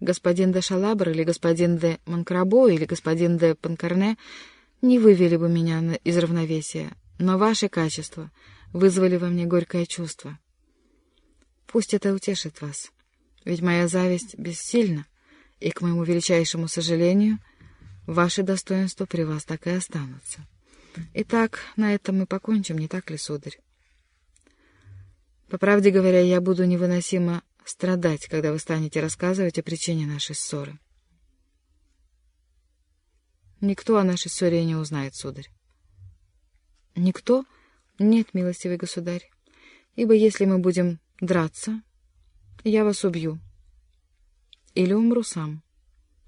господин де Шалабр или господин де Монкрабо или господин де Панкарне не вывели бы меня из равновесия, но ваши качества вызвали во мне горькое чувство. Пусть это утешит вас, ведь моя зависть бессильна, и, к моему величайшему сожалению, ваши достоинства при вас так и останутся. Итак, на этом мы покончим, не так ли, сударь? По правде говоря, я буду невыносимо страдать, когда вы станете рассказывать о причине нашей ссоры. Никто о нашей ссоре не узнает, сударь. Никто? Нет, милостивый государь. Ибо если мы будем драться, я вас убью. Или умру сам.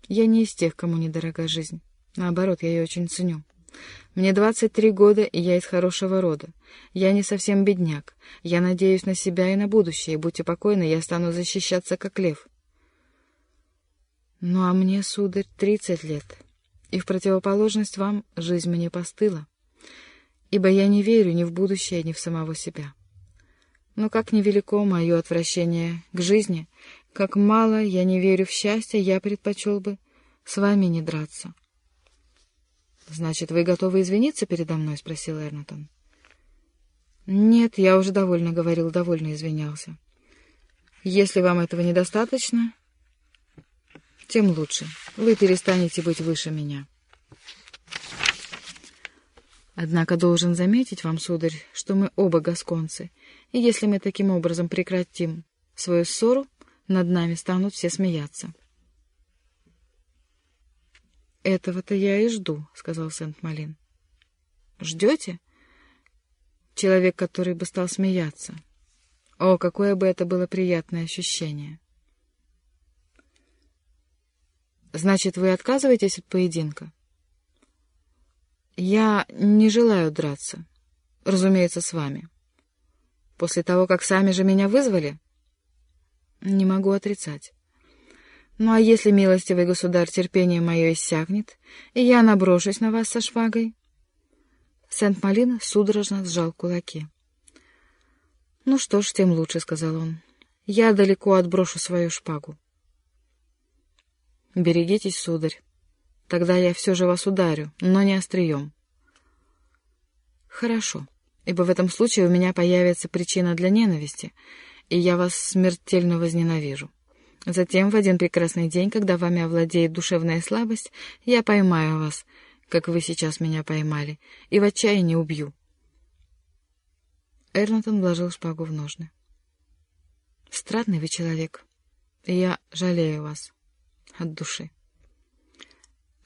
Я не из тех, кому недорога жизнь. Наоборот, я ее очень ценю. Мне двадцать три года, и я из хорошего рода. Я не совсем бедняк. Я надеюсь на себя и на будущее, будьте покойны, я стану защищаться, как лев. Ну, а мне, сударь, тридцать лет, и в противоположность вам жизнь мне постыла, ибо я не верю ни в будущее, ни в самого себя. Но как невелико мое отвращение к жизни, как мало я не верю в счастье, я предпочел бы с вами не драться. «Значит, вы готовы извиниться передо мной?» — спросил Эрнатон. «Нет, я уже довольно говорил, довольно извинялся. Если вам этого недостаточно, тем лучше. Вы перестанете быть выше меня». Однако должен заметить вам, сударь, что мы оба гасконцы, и если мы таким образом прекратим свою ссору, над нами станут все смеяться. «Этого-то я и жду», — сказал Сент-Малин. «Ждете?» «Человек, который бы стал смеяться. О, какое бы это было приятное ощущение!» «Значит, вы отказываетесь от поединка?» «Я не желаю драться. Разумеется, с вами. После того, как сами же меня вызвали?» «Не могу отрицать». Ну а если, милостивый государь, терпение мое иссякнет, и я наброшусь на вас со швагой? Сент-Малин судорожно сжал кулаки. — Ну что ж, тем лучше, — сказал он. — Я далеко отброшу свою шпагу. — Берегитесь, сударь. Тогда я все же вас ударю, но не острием. — Хорошо, ибо в этом случае у меня появится причина для ненависти, и я вас смертельно возненавижу. — Затем, в один прекрасный день, когда вами овладеет душевная слабость, я поймаю вас, как вы сейчас меня поймали, и в отчаянии убью. Эрнатон вложил шпагу в ножны. Странный вы человек, я жалею вас от души.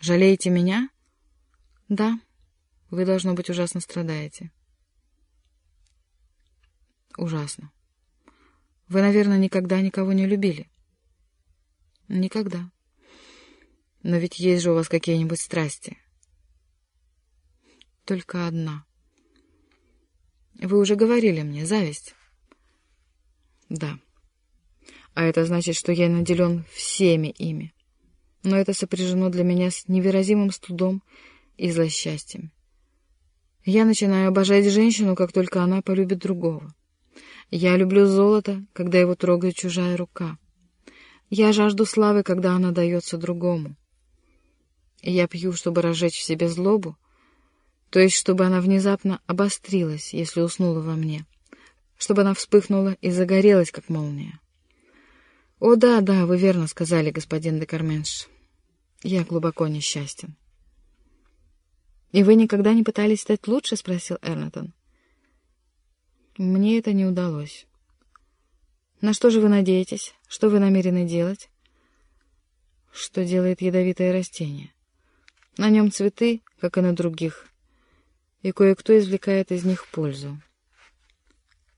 Жалеете меня? Да, вы, должно быть, ужасно страдаете. Ужасно. Вы, наверное, никогда никого не любили. Никогда. Но ведь есть же у вас какие-нибудь страсти. Только одна. Вы уже говорили мне, зависть. Да. А это значит, что я наделен всеми ими. Но это сопряжено для меня с невыразимым студом и злосчастьем. Я начинаю обожать женщину, как только она полюбит другого. Я люблю золото, когда его трогает чужая рука. Я жажду славы, когда она дается другому. Я пью, чтобы разжечь в себе злобу, то есть чтобы она внезапно обострилась, если уснула во мне, чтобы она вспыхнула и загорелась, как молния. «О, да, да, вы верно сказали, господин де Карменш. Я глубоко несчастен». «И вы никогда не пытались стать лучше?» — спросил Эрнатон. «Мне это не удалось». На что же вы надеетесь? Что вы намерены делать? Что делает ядовитое растение? На нем цветы, как и на других, и кое-кто извлекает из них пользу.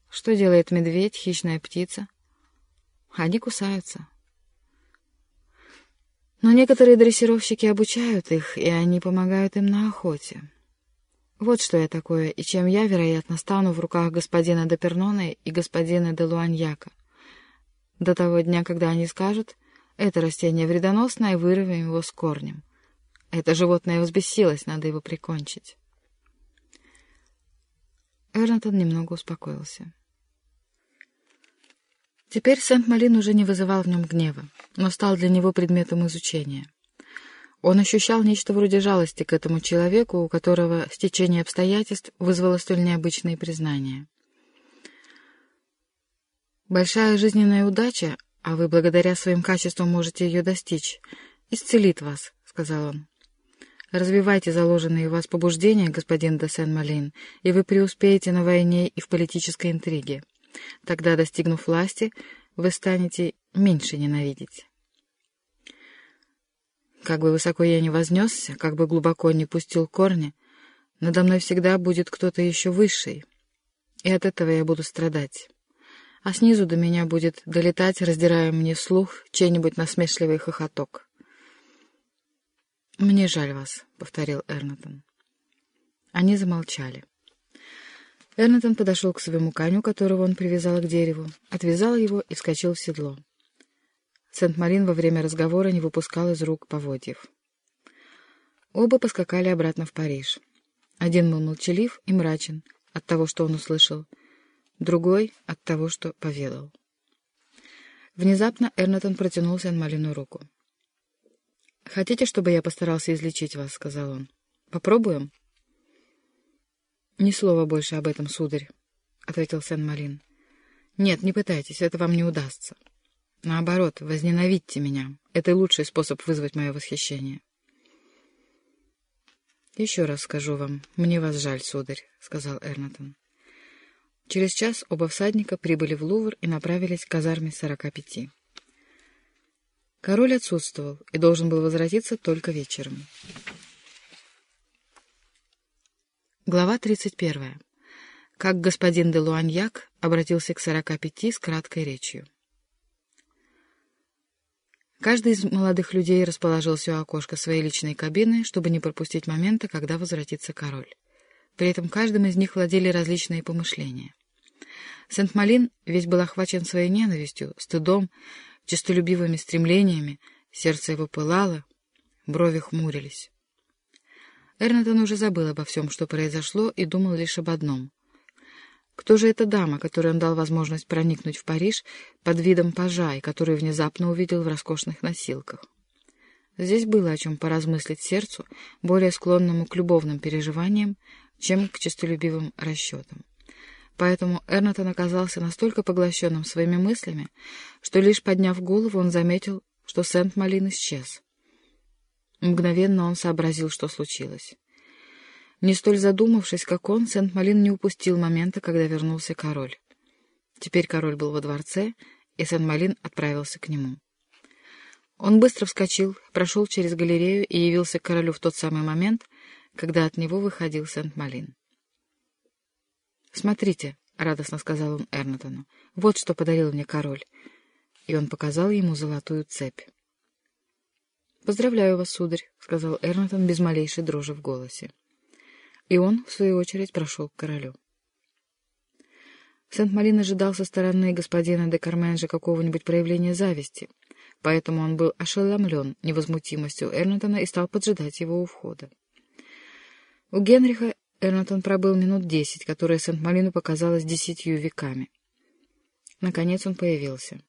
Что делает медведь, хищная птица? Они кусаются. Но некоторые дрессировщики обучают их, и они помогают им на охоте. Вот что я такое, и чем я, вероятно, стану в руках господина де и господина де Луаньяка до того дня, когда они скажут, это растение вредоносное, вырвем его с корнем. Это животное взбесилось, надо его прикончить. Эрнатон немного успокоился. Теперь Сент-Малин уже не вызывал в нем гнева, но стал для него предметом изучения. Он ощущал нечто вроде жалости к этому человеку, у которого стечение обстоятельств вызвало столь необычные признания. Большая жизненная удача, а вы благодаря своим качествам можете ее достичь, исцелит вас, — сказал он. Развивайте заложенные в вас побуждения, господин де Сен-Малин, и вы преуспеете на войне и в политической интриге. Тогда, достигнув власти, вы станете меньше ненавидеть. Как бы высоко я ни вознесся, как бы глубоко ни пустил корни, надо мной всегда будет кто-то еще высший, и от этого я буду страдать. А снизу до меня будет долетать, раздирая мне слух, чей-нибудь насмешливый хохоток. «Мне жаль вас», — повторил Эрнатон. Они замолчали. Эрнатон подошел к своему коню, которого он привязал к дереву, отвязал его и вскочил в седло. Сент-Марин во время разговора не выпускал из рук поводьев. Оба поскакали обратно в Париж. Один был молчалив и мрачен от того, что он услышал, другой — от того, что поведал. Внезапно Эрнатон протянул Сен-Малину руку. «Хотите, чтобы я постарался излечить вас?» — сказал он. «Попробуем?» «Ни слова больше об этом, сударь», — ответил Сен-Малин. «Нет, не пытайтесь, это вам не удастся. Наоборот, возненавидьте меня. Это лучший способ вызвать мое восхищение». «Еще раз скажу вам, мне вас жаль, сударь», — сказал Эрнатон. Через час оба всадника прибыли в Лувр и направились к казарме сорока пяти. Король отсутствовал и должен был возвратиться только вечером. Глава 31. Как господин де Луаньяк обратился к сорока пяти с краткой речью. Каждый из молодых людей расположился у окошка своей личной кабины, чтобы не пропустить момента, когда возвратится король. При этом каждым из них владели различные помышления. Сент-Малин весь был охвачен своей ненавистью, стыдом, честолюбивыми стремлениями, сердце его пылало, брови хмурились. Эрнатон уже забыл обо всем, что произошло, и думал лишь об одном. Кто же эта дама, которой он дал возможность проникнуть в Париж под видом пажа и которую внезапно увидел в роскошных носилках? Здесь было о чем поразмыслить сердцу, более склонному к любовным переживаниям, чем к честолюбивым расчетам. Поэтому Эрнатон оказался настолько поглощенным своими мыслями, что лишь подняв голову, он заметил, что Сент-Малин исчез. Мгновенно он сообразил, что случилось. Не столь задумавшись, как он, Сент-Малин не упустил момента, когда вернулся король. Теперь король был во дворце, и Сент-Малин отправился к нему. Он быстро вскочил, прошел через галерею и явился к королю в тот самый момент, когда от него выходил Сент-Малин. «Смотрите», — радостно сказал он Эрнатону, — «вот что подарил мне король». И он показал ему золотую цепь. «Поздравляю вас, сударь», — сказал Эрнатон без малейшей дрожи в голосе. И он, в свою очередь, прошел к королю. Сент-Малин ожидал со стороны господина де Карменжа какого-нибудь проявления зависти, поэтому он был ошеломлен невозмутимостью Эрнатона и стал поджидать его у входа. У Генриха Эрнатон пробыл минут десять, которые Сент-Малину показалось десятью веками. Наконец он появился.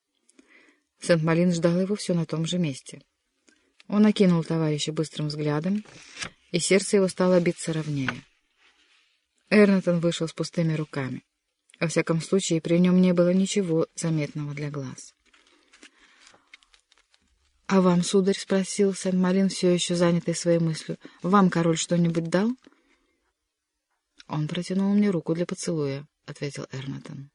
Сент-Малин ждал его все на том же месте. Он окинул товарища быстрым взглядом, и сердце его стало биться ровнее. Эрнатон вышел с пустыми руками. Во всяком случае, при нем не было ничего заметного для глаз. — А вам, сударь, — спросил Сен-Малин, все еще занятый своей мыслью, — вам король что-нибудь дал? — Он протянул мне руку для поцелуя, — ответил Эрнатон.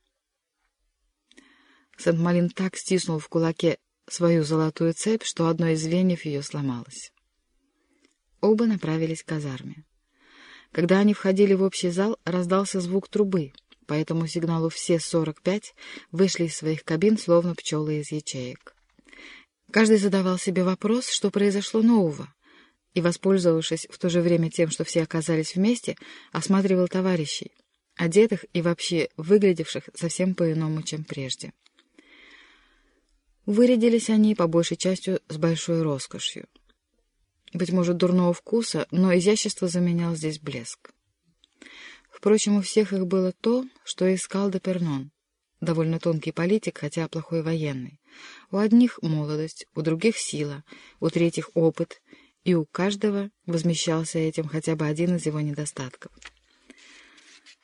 Сент-Малин так стиснул в кулаке свою золотую цепь, что одно из звеньев ее сломалось. Оба направились к казарме. Когда они входили в общий зал, раздался звук трубы, по этому сигналу все сорок пять вышли из своих кабин, словно пчелы из ячеек. Каждый задавал себе вопрос, что произошло нового, и, воспользовавшись в то же время тем, что все оказались вместе, осматривал товарищей, одетых и вообще выглядевших совсем по-иному, чем прежде. Вырядились они, по большей части, с большой роскошью. Быть может, дурного вкуса, но изящество заменял здесь блеск. Впрочем, у всех их было то, что искал Депернон. довольно тонкий политик, хотя плохой военный. У одних молодость, у других сила, у третьих опыт, и у каждого возмещался этим хотя бы один из его недостатков.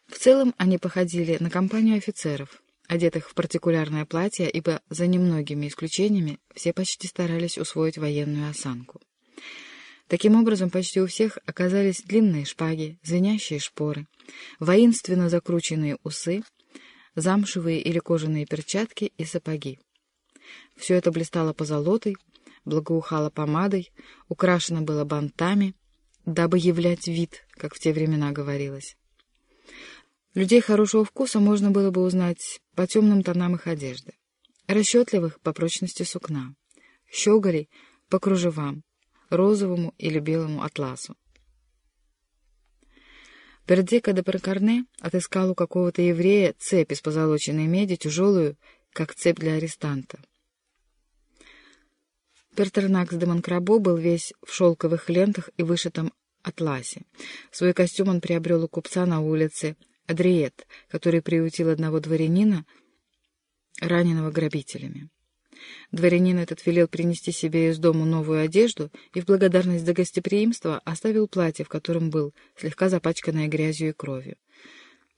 В целом они походили на компанию офицеров, одетых в партикулярное платье, ибо за немногими исключениями все почти старались усвоить военную осанку. Таким образом, почти у всех оказались длинные шпаги, звенящие шпоры, воинственно закрученные усы, замшевые или кожаные перчатки и сапоги. Все это блистало позолотой, благоухало помадой, украшено было бантами, дабы являть вид, как в те времена говорилось. Людей хорошего вкуса можно было бы узнать по темным тонам их одежды, расчетливых по прочности сукна, щеголей по кружевам, розовому или белому атласу. Пердека де Перкарне отыскал у какого-то еврея цепь из позолоченной меди, тяжелую, как цепь для арестанта. Пертернакс де Монкрабо был весь в шелковых лентах и вышитом атласе. Свой костюм он приобрел у купца на улице Адриет, который приютил одного дворянина, раненого грабителями. Дворянин этот велел принести себе из дому новую одежду и в благодарность за гостеприимство оставил платье, в котором был, слегка запачканное грязью и кровью.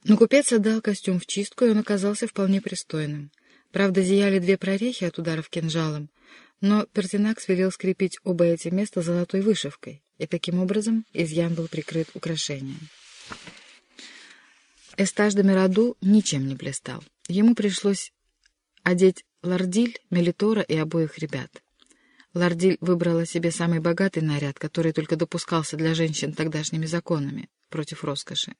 Но купец отдал костюм в чистку, и он оказался вполне пристойным. Правда, зияли две прорехи от ударов кинжалом, но Пертинакс велел скрепить оба эти места золотой вышивкой, и таким образом изъян был прикрыт украшением. Эстаж де Мираду ничем не блистал. Ему пришлось одеть Лардиль, Мелитора и обоих ребят. Лардиль выбрала себе самый богатый наряд, который только допускался для женщин тогдашними законами, против роскоши.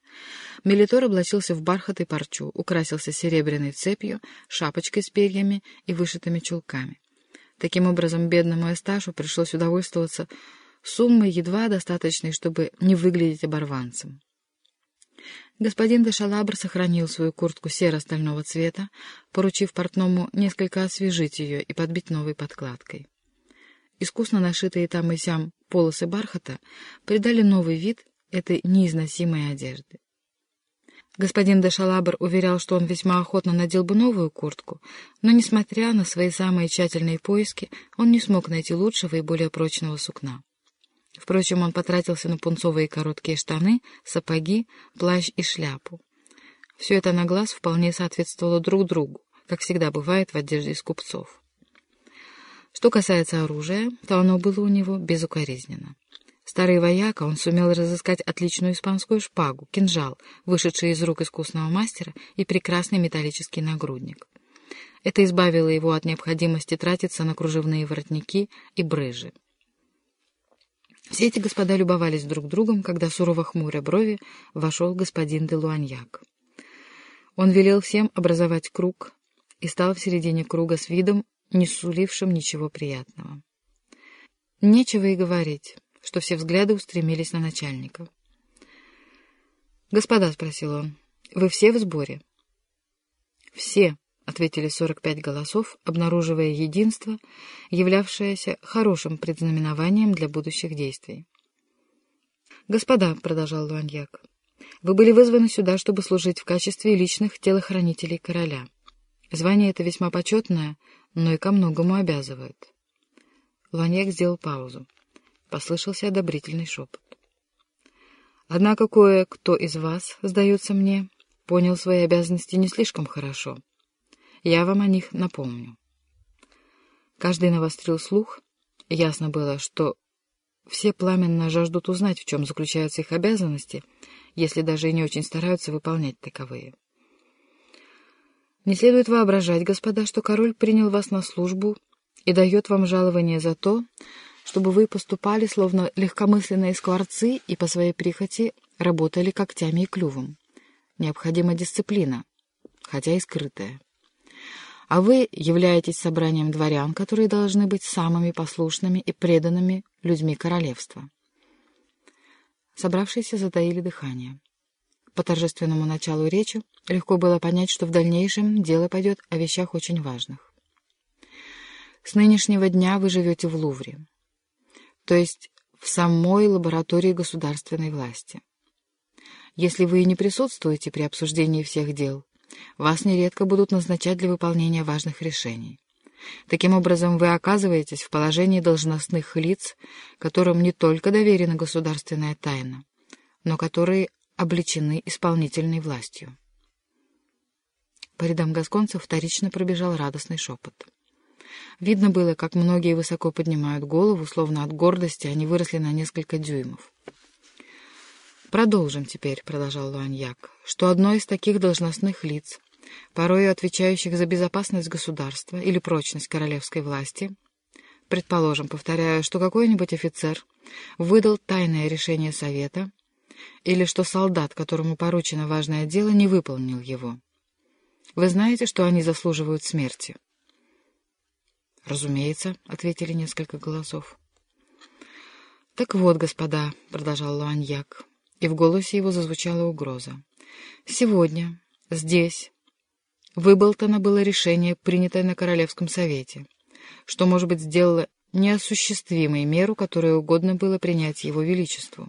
Мелитор облачился в бархат и парчу, украсился серебряной цепью, шапочкой с перьями и вышитыми чулками. Таким образом, бедному Эсташу пришлось удовольствоваться суммой едва достаточной, чтобы не выглядеть оборванцем. Господин де Шалабр сохранил свою куртку серо-стального цвета, поручив портному несколько освежить ее и подбить новой подкладкой. Искусно нашитые там и сям полосы бархата придали новый вид этой неизносимой одежды. Господин де Шалабр уверял, что он весьма охотно надел бы новую куртку, но, несмотря на свои самые тщательные поиски, он не смог найти лучшего и более прочного сукна. Впрочем, он потратился на пунцовые короткие штаны, сапоги, плащ и шляпу. Все это на глаз вполне соответствовало друг другу, как всегда бывает в одежде из купцов. Что касается оружия, то оно было у него безукоризненно. Старый вояка, он сумел разыскать отличную испанскую шпагу, кинжал, вышедший из рук искусного мастера, и прекрасный металлический нагрудник. Это избавило его от необходимости тратиться на кружевные воротники и брыжи. Все эти господа любовались друг другом, когда сурово хмуря брови вошел господин де Луаньяк. Он велел всем образовать круг и стал в середине круга с видом, не сулившим ничего приятного. Нечего и говорить, что все взгляды устремились на начальника. «Господа», — спросил он, — «вы все в сборе?» «Все», — ответили сорок пять голосов, обнаруживая единство, являвшееся хорошим предзнаменованием для будущих действий. «Господа», — продолжал Луаньяк, — «вы были вызваны сюда, чтобы служить в качестве личных телохранителей короля. Звание это весьма почетное, но и ко многому обязывает». Луаньяк сделал паузу. Послышался одобрительный шепот. «Однако кое-кто из вас, сдается мне, понял свои обязанности не слишком хорошо». Я вам о них напомню. Каждый навострил слух. Ясно было, что все пламенно жаждут узнать, в чем заключаются их обязанности, если даже и не очень стараются выполнять таковые. Не следует воображать, господа, что король принял вас на службу и дает вам жалование за то, чтобы вы поступали словно легкомысленные скворцы и по своей прихоти работали когтями и клювом. Необходима дисциплина, хотя и скрытая а вы являетесь собранием дворян, которые должны быть самыми послушными и преданными людьми королевства. Собравшиеся затаили дыхание. По торжественному началу речи легко было понять, что в дальнейшем дело пойдет о вещах очень важных. С нынешнего дня вы живете в Лувре, то есть в самой лаборатории государственной власти. Если вы не присутствуете при обсуждении всех дел, вас нередко будут назначать для выполнения важных решений. Таким образом, вы оказываетесь в положении должностных лиц, которым не только доверена государственная тайна, но которые обличены исполнительной властью. По рядам гасконцев вторично пробежал радостный шепот. Видно было, как многие высоко поднимают голову, словно от гордости они выросли на несколько дюймов. «Продолжим теперь», — продолжал Луаньяк, — «что одно из таких должностных лиц, порою отвечающих за безопасность государства или прочность королевской власти, предположим, повторяю, что какой-нибудь офицер выдал тайное решение совета или что солдат, которому поручено важное дело, не выполнил его. Вы знаете, что они заслуживают смерти?» «Разумеется», — ответили несколько голосов. «Так вот, господа», — продолжал Луаньяк, и в голосе его зазвучала угроза. «Сегодня, здесь, выболтано было решение, принятое на Королевском совете, что, может быть, сделало неосуществимой меру, которую угодно было принять его величеству».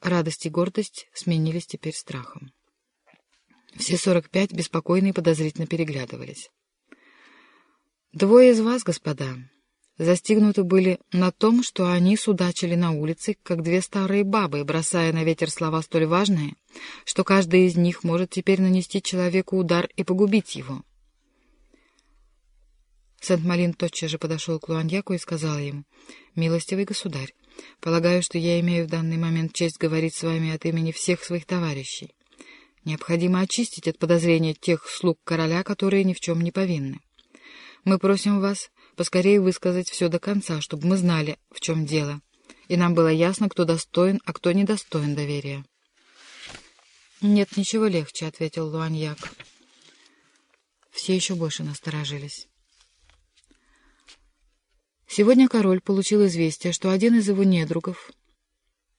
Радость и гордость сменились теперь страхом. Все сорок пять беспокойно и подозрительно переглядывались. «Двое из вас, господа, застигнуты были на том, что они судачили на улице, как две старые бабы, бросая на ветер слова столь важные, что каждый из них может теперь нанести человеку удар и погубить его. Сент-Малин тотчас же подошел к Луаньяку и сказал ему, «Милостивый государь, полагаю, что я имею в данный момент честь говорить с вами от имени всех своих товарищей. Необходимо очистить от подозрения тех слуг короля, которые ни в чем не повинны. Мы просим вас поскорее высказать все до конца, чтобы мы знали, в чем дело, и нам было ясно, кто достоин, а кто недостоин доверия. «Нет, ничего легче», — ответил Луаньяк. Все еще больше насторожились. Сегодня король получил известие, что один из его недругов,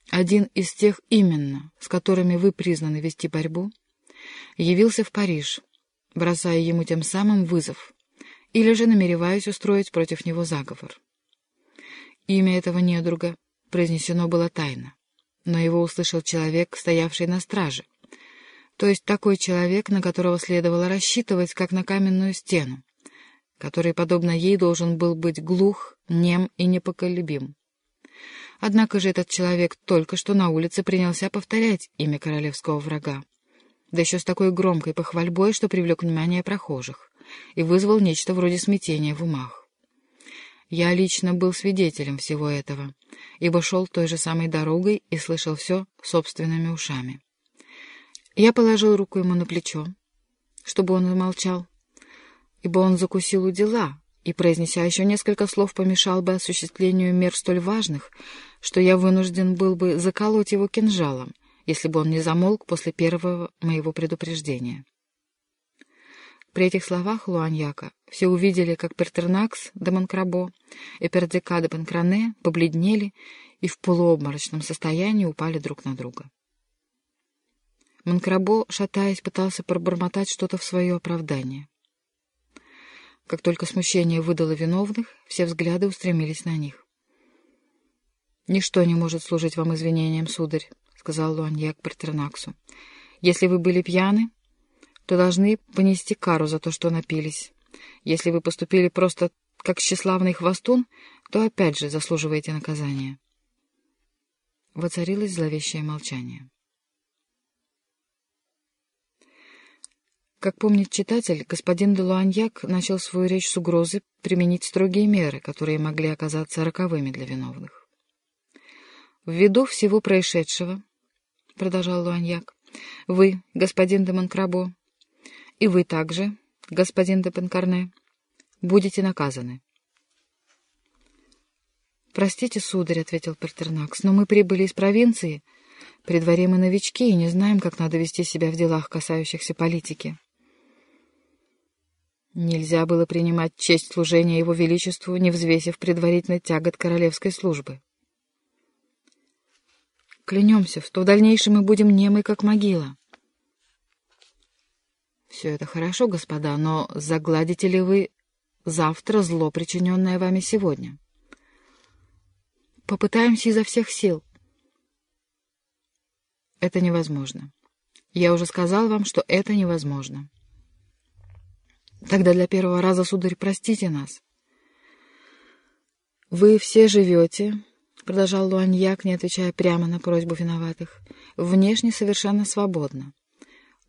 один из тех именно, с которыми вы признаны вести борьбу, явился в Париж, бросая ему тем самым вызов, или же намереваясь устроить против него заговор. Имя этого недруга произнесено было тайно, но его услышал человек, стоявший на страже, то есть такой человек, на которого следовало рассчитывать, как на каменную стену, который, подобно ей, должен был быть глух, нем и непоколебим. Однако же этот человек только что на улице принялся повторять имя королевского врага, да еще с такой громкой похвальбой, что привлек внимание прохожих и вызвал нечто вроде смятения в умах. Я лично был свидетелем всего этого, ибо шел той же самой дорогой и слышал все собственными ушами. Я положил руку ему на плечо, чтобы он замолчал, ибо он закусил у дела и, произнеся еще несколько слов, помешал бы осуществлению мер столь важных, что я вынужден был бы заколоть его кинжалом, если бы он не замолк после первого моего предупреждения. При этих словах Луаньяка все увидели, как Пертернакс де Монкрабо и Пердека де Панкране побледнели и в полуобморочном состоянии упали друг на друга. Монкрабо, шатаясь, пытался пробормотать что-то в свое оправдание. Как только смущение выдало виновных, все взгляды устремились на них. «Ничто не может служить вам извинением, сударь», — сказал Луаньяк Пертернаксу. «Если вы были пьяны, то должны понести кару за то, что напились. Если вы поступили просто как тщеславный хвостун, то опять же заслуживаете наказания. Воцарилось зловещее молчание. Как помнит читатель, господин де Луаньяк начал свою речь с угрозы применить строгие меры, которые могли оказаться роковыми для виновных. «Ввиду всего происшедшего, — продолжал Луаньяк, — вы, господин де Монкрабо, и вы также, господин де Пенкарне, будете наказаны. «Простите, сударь», — ответил Пертернакс, — «но мы прибыли из провинции. При дворе мы новички и не знаем, как надо вести себя в делах, касающихся политики». Нельзя было принимать честь служения его величеству, не взвесив предварительно тягот королевской службы. Клянемся, что в дальнейшем мы будем немы, как могила. Все это хорошо, господа, но загладите ли вы завтра зло, причиненное вами сегодня? Попытаемся изо всех сил. Это невозможно. Я уже сказал вам, что это невозможно. Тогда для первого раза, сударь, простите нас. Вы все живете, — продолжал Луаньяк, не отвечая прямо на просьбу виноватых, — внешне совершенно свободно.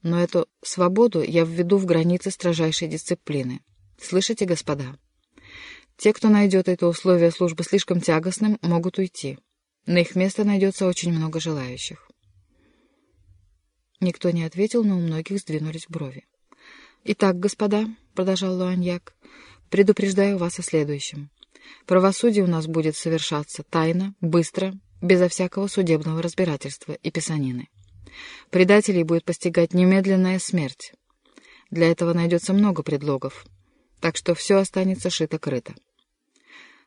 Но эту свободу я введу в границы строжайшей дисциплины. Слышите, господа? Те, кто найдет это условие службы слишком тягостным, могут уйти. На их место найдется очень много желающих. Никто не ответил, но у многих сдвинулись брови. «Итак, господа», — продолжал Луаньяк, — «предупреждаю вас о следующем. Правосудие у нас будет совершаться тайно, быстро, безо всякого судебного разбирательства и писанины. Предателей будет постигать немедленная смерть. Для этого найдется много предлогов, так что все останется шито-крыто.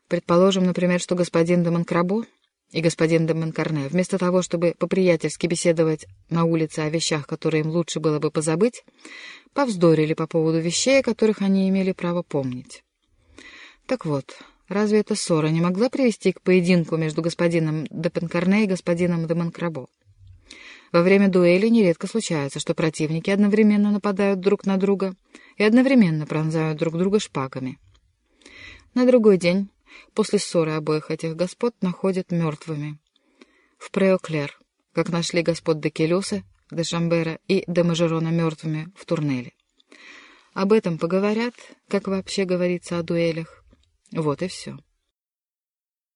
Предположим, например, что господин де Монкрабо и господин де Монкарне, вместо того, чтобы по-приятельски беседовать на улице о вещах, которые им лучше было бы позабыть, повздорили по поводу вещей, о которых они имели право помнить. Так вот, разве эта ссора не могла привести к поединку между господином де Пенкарне и господином де Монкрабо? Во время дуэли нередко случается, что противники одновременно нападают друг на друга и одновременно пронзают друг друга шпагами. На другой день, после ссоры обоих этих господ, находят мертвыми. В Преоклер, как нашли господ де Келюса, де Шамбера и де Мажерона мертвыми в Турнеле. Об этом поговорят, как вообще говорится о дуэлях. Вот и все.